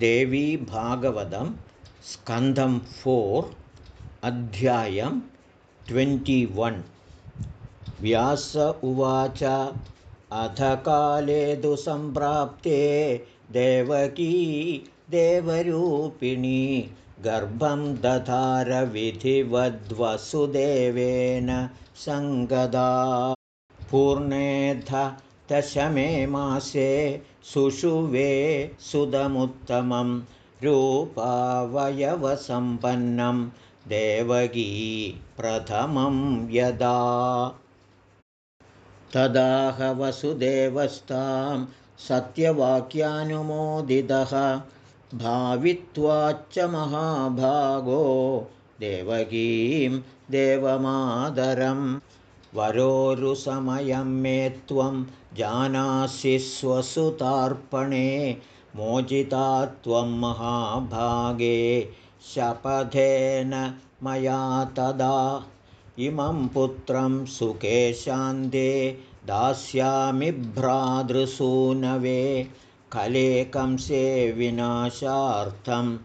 देवी भागवतं स्कन्धं फोर् अध्यायं ट्वेण्टिवन् व्यास उवाच अथ काले तु सम्प्राप्ते देवकी देवरूपिणी गर्भं दधारविधिवद्वसुदेवेन सङ्गदा पूर्णेध दशमे मासे सुषुवे सुदमुत्तमं रूपावयवसम्पन्नं देवकी प्रथमं यदा। तदाह वसुदेवस्तां सत्यवाक्यानुमोदितः भावित्वाच्च महाभागो देवकीं देवमादरं वरोरुसमयं मे त्वं जानासि स्वसुतार्पणे मोचिता त्वं महाभागे शपथेन मया तदा। इमं पुत्रं सुखे शान्ते दास्यामि भ्रातृसूनवे कलेकंसे विनाशार्थं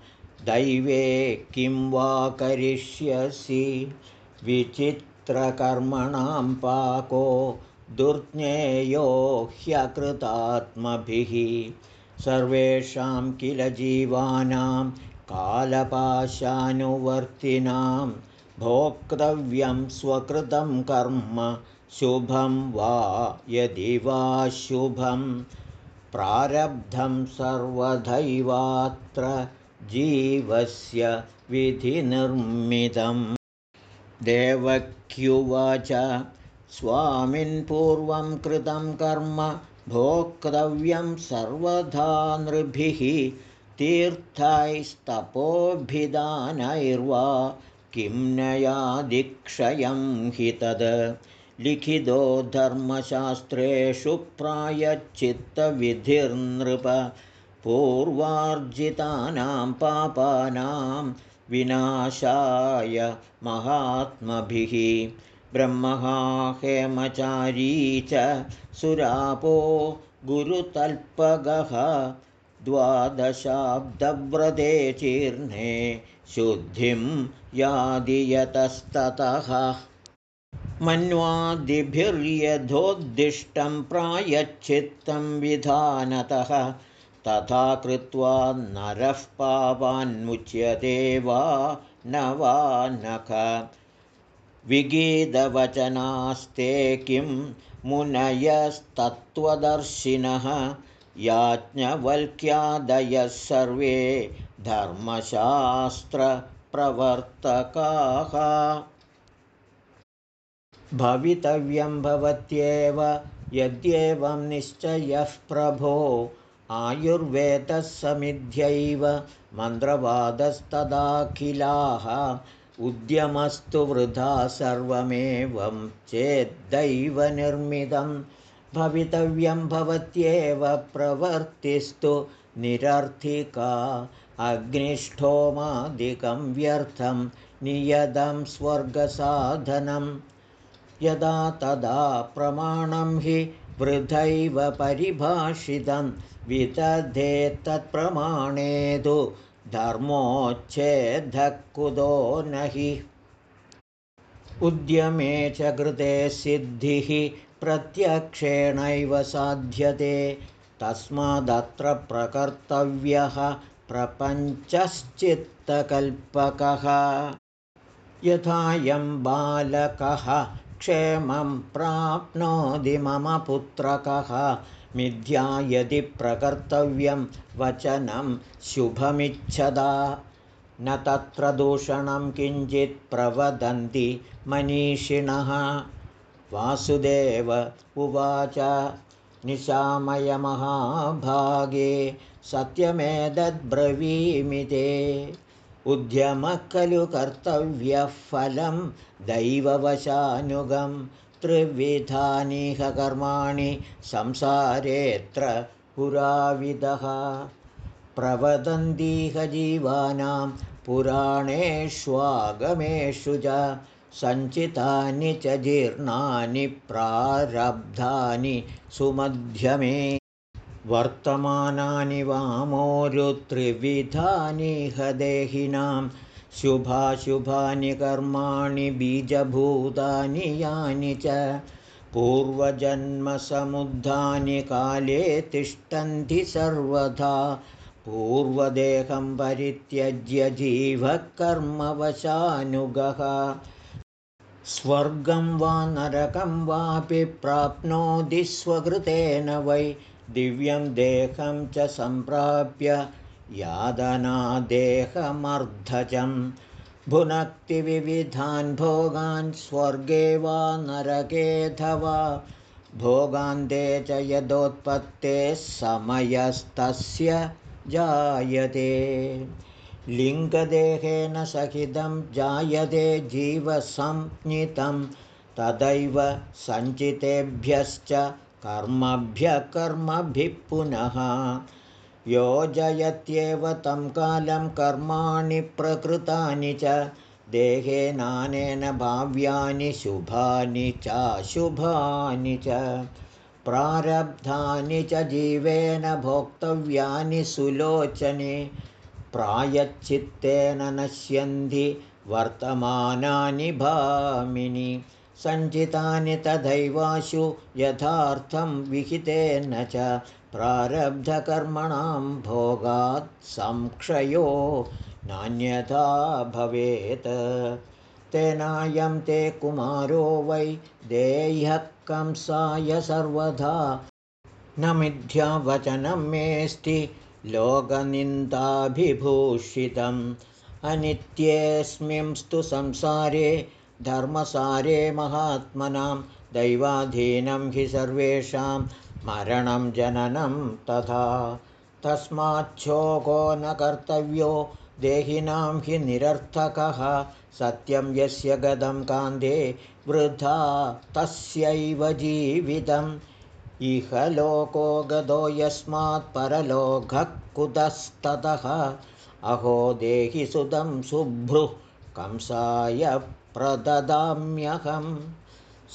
दैवे किं वा करिष्यसि विचित्रकर्मणां पाको दुर्ज्ञेयो ह्यकृतात्मभिः। सर्वेषां किल जीवानां कालपाशानुवर्तिनां भोक्तव्यं स्वकृतं कर्म शुभं वा यदि वा शुभं। प्रारब्धं सर्वधैवात्र जीवस्य विधिनिर्मितं देवक्युवाच। स्वामिन्पूर्वं कृतं कर्म भोक्तव्यं सर्वधा नृभिः तीर्थैस्तपोभिधानैर्वा किं नयादिक्षयं हि तद्। लिखितो धर्मशास्त्रेषु प्रायच्चित्तविधिर्नृप पूर्वार्जितानां पापानां विनाशाय महात्मभिः ब्रह्महा हेमचारी च सुरापो गुरुतल्पगः द्वादशाब्दव्रते चीर्णे शुद्धिं यादियतस्ततः। मन्वादिभिर्यथोद्दिष्टं प्रायच्छित्तं विधानतः तथा कृत्वा नरः पावान्मुच्यते वा न वा नख। विगीतवचनास्ते किं मुनयस्तत्त्वदर्शिनः याज्ञवल्क्यादयः सर्वे धर्मशास्त्रप्रवर्तकाः। भवितव्यं भवत्येव यद्येवं निश्चयः प्रभो आयुर्वेदः समिध्यैव मन्त्रवादस्तदाखिलाः उद्यमस्तु वृथा सर्वमेवं चेद्दैवनिर्मितं भवितव्यं भवत्येव प्रवर्तिस्तु निरर्थिका अग्निष्ठोमादिकं व्यर्थं नियतं स्वर्गसाधनम् यदा तदा प्रमाणं हि वृथैव परिभाषितं विदधेत्तत्प्रमाणेतु धर्मोच्छेदः कुतो न हि उद्यमे च कृते सिद्धिः प्रत्यक्षेणैव साध्यते तस्मादत्र प्रकर्तव्यः प्रपञ्चश्चित्तकल्पकः। यथायं बालकः क्षेमं प्राप्नोति मम पुत्रकः मिथ्या यदि प्रकर्तव्यं वचनं शुभमिच्छदा न तत्र दूषणं किञ्चित् प्रवदन्ति मनीषिणः वासुदेव उवाच निशामयमहाभागे सत्यमेतद्ब्रवीमि ते उद्यमः खलु कर्तव्यः फलं दैववशानुगं त्रिविधानिह कर्माणि संसारेऽत्र पुराविदः। प्रवदन्तीह जीवानां पुराणेष्वागमेषु च सञ्चितानि च जीर्णानि प्रारब्धानि सुमध्यमे वर्तमानानि वामोरुत्रिविधानि हदेहिनां शुभाशुभानि कर्माणि बीजभूतानि यानि च पूर्वजन्मसमुद्धानि काले तिष्ठन्ति सर्वथा पूर्वदेहं परित्यज्य जीवः कर्मवशानुगः स्वर्गं वा नरकं वापि प्राप्नोति स्वकृतेन वै दिव्यं देहं च सम्प्राप्य यादनादेहमर्धजं भुनक्तिविविधान् भोगान् स्वर्गे वा नरकेऽथवा भोगान्ते च यदोत्पत्तेः समयस्तस्य जायते। लिङ्गदेहेन सहितं जायते जीवसंज्ञितं तदैव सञ्चितेभ्यश्च कर्मभ्यः कर्मभिः पुनः योजयत्येव तं कालं कर्माणि प्रकृतानि च देहेनानेन भाव्यानि शुभानि चाशुभानि च प्रारब्धानि च जीवेन भोक्तव्यानि सुलोचने प्रायच्चित्तेन नश्यन्ति वर्तमानानि भामिनि सञ्चितानि तथैवाशु यथार्थं विहितेन च प्रारब्धकर्मणां भोगात् संक्षयो नान्यथा भवेत्। तेनायं ते कुमारो वै देह्यः कंसाय सर्वदा न मिथ्यावचनं मेऽस्ति लोकनिन्दाभिभूषितम्। अनित्येऽस्मिंस्तु संसारे धर्मसारे महात्मनां दैवाधीनं हि सर्वेषां मरणं जननं तथा। तस्माच्छोको न कर्तव्यो देहिनां हि निरर्थकः। सत्यं यस्य गतं कान्ते वृथा तस्यैव जीवितम्। इह लोको गतो यस्मात् परलोकः कुतस्ततः। अहो देहि सुतं शुभ्रुः कंसाय प्रददाम्यहं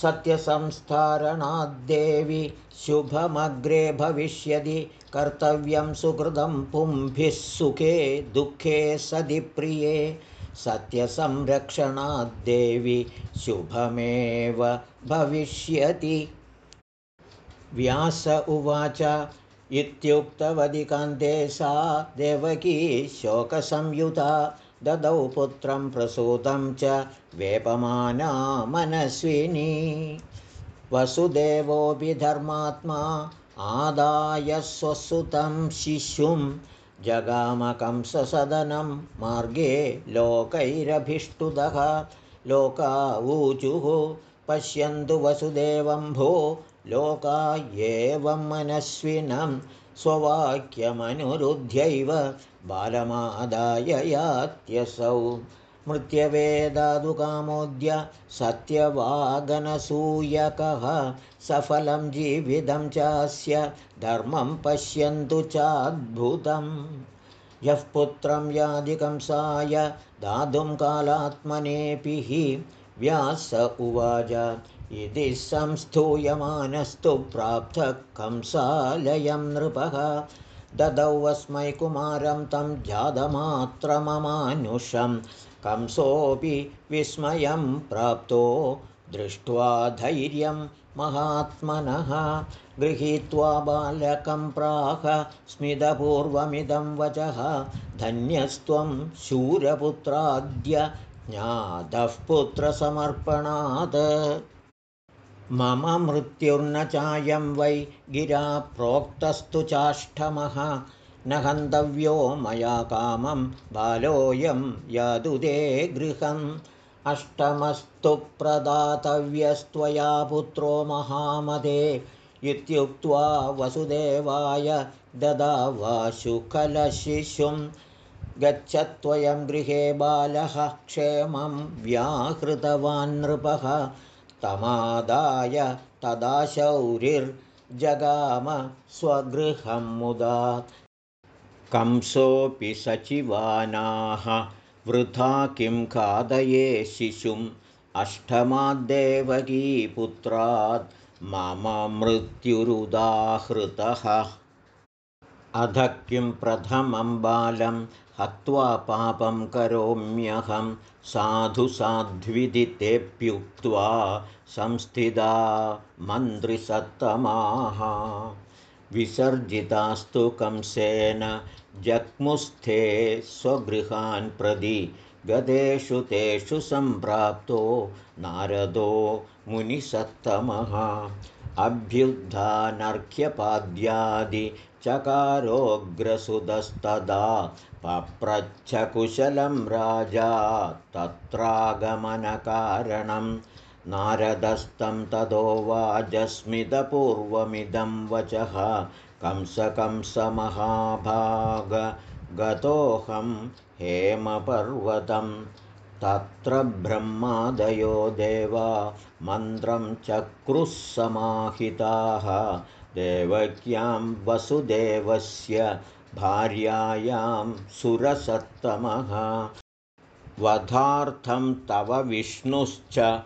सत्यसंस्थारणाद्देवि शुभमग्रे भविष्यति कर्तव्यं सुकृतं पुंभिः सुखे दुःखे सदि प्रिये सत्यसंरक्षणाद्देवि शुभमेव भविष्यति। व्यास उवाच इत्युक्तवधिकान्ते सा देवकी शोकसंयुता ददौ पुत्रं प्रसूतं च वेपमाना मनस्विनी। वसुदेवोऽपि धर्मात्मा आदाय स्वसुतं शिशुं जगामकंससदनं मार्गे लोकैरभिष्टुतः लोका ऊचुः पश्यन्तु वसुदेवं भो लोका एवं मनस्विनं स्ववाक्यमनुरुध्यैव बालमादाय यात्यसौ मृत्यवेदादुकामोद्य सत्यवागनसूयकः सफलं जीवितं चास्य धर्मं पश्यन्तु चाद्भुतं यः पुत्रं यादिकंसाय दातुं कालात्मनेऽपि हि व्यास उवाच इति संस्थूयमानस्तु प्राप्तः कंसालयं नृपः। ददौ कुमारं तं जातमात्रममानुषं कंसोऽपि विस्मयं प्राप्तो दृष्ट्वा धैर्यं महात्मनः। गृहीत्वा बालकं प्राह स्मितपूर्वमिदं वचः। धन्यस्त्वं शूरपुत्राद्य ज्ञातः पुत्रसमर्पणात् मम मृत्युर्न चायं वै गिरा प्रोक्तस्तु चाष्टमः। न हन्तव्यो मया कामं बालोऽयं यादुदे गृहम्। अष्टमस्तु प्रदातव्यस्त्वया पुत्रो महामदे। इत्युक्त्वा वसुदेवाय ददावाशुकलशिशुं गच्छत्वयं गृहे बालः क्षेमं व्याहृतवान् नृपः तमादाय तदा शौरिर्जगाम स्वगृहं मुदा कंसोऽपि सचिवानाः वृथा किं खादये शिशुम्? अष्टमाद्देवकीपुत्रात् मम मृत्युरुदाहृतः अध किं प्रथमं बालं हत्वा पापं करोम्यहं साधु साध्विदितेऽप्युक्त्वा संस्थिता मन्त्रिसत्तमाः। विसर्जितास्तु कंसेन जग्मुस्थे स्वगृहान् प्रदि गतेषु तेषु सम्प्राप्तो नारदो मुनिसत्तमः अभ्युद्धानर्घ्यपाद्यादिचकारोग्रसुतस्तदा पप्रच्छकुशलं राजा तत्रागमनकारणं। नारदस्तं ततो वाजस्मितपूर्वमिदं वचः कंसकंसमहाभाग गतोऽहं हेमपर्वतं तत्र ब्रह्मादयो देवा मन्त्रं चक्रुः समाहिताः। देवक्यां वसुदेवस्य भार्यायां सुरसत्तमः। वधार्थं तव विष्णुश्च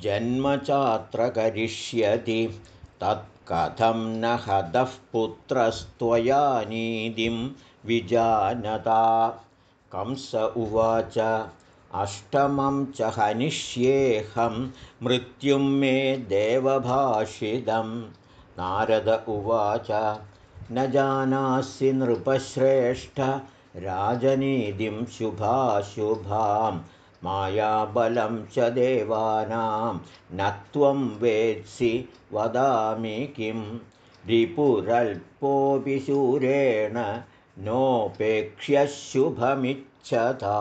जन्म चात्र करिष्यति तत्कथं न हदः पुत्रस्त्वया नीतिं विजानता। कंस उवाच अष्टमं च हनिष्येऽहं मृत्युं मे देवभाषितं नारद उवाच न जानासि नृपश्रेष्ठ राजनीतिं शुभाशुभां। मायाबलं च देवानां न त्वं वेत्सि वदामि किं। रिपुरल्पोऽपि शूरेण नोपेक्ष्य शुभमिच्छता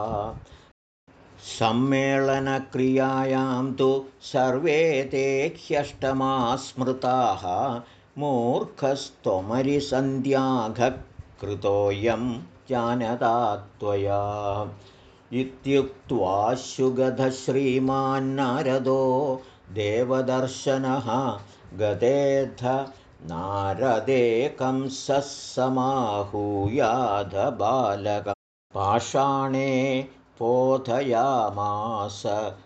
सम्मेलनक्रियायां तु सर्वे ते ह्यष्टमा स्मृताः मूर्खस्त्वमरिसन्ध्याघकृतोऽयं जानता त्वया। इत्युक्त्वा श्रीमान्नारदो देवदर्शनः गतेऽथ नारदेकं बालकं। पाषाणे पोथयामास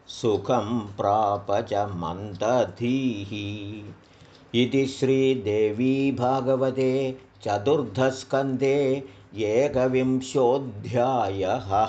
सुखं प्राप च मन्दधीः। इति श्रीदेवी भागवते चतुर्धस्कन्धे एकविंशोऽध्यायः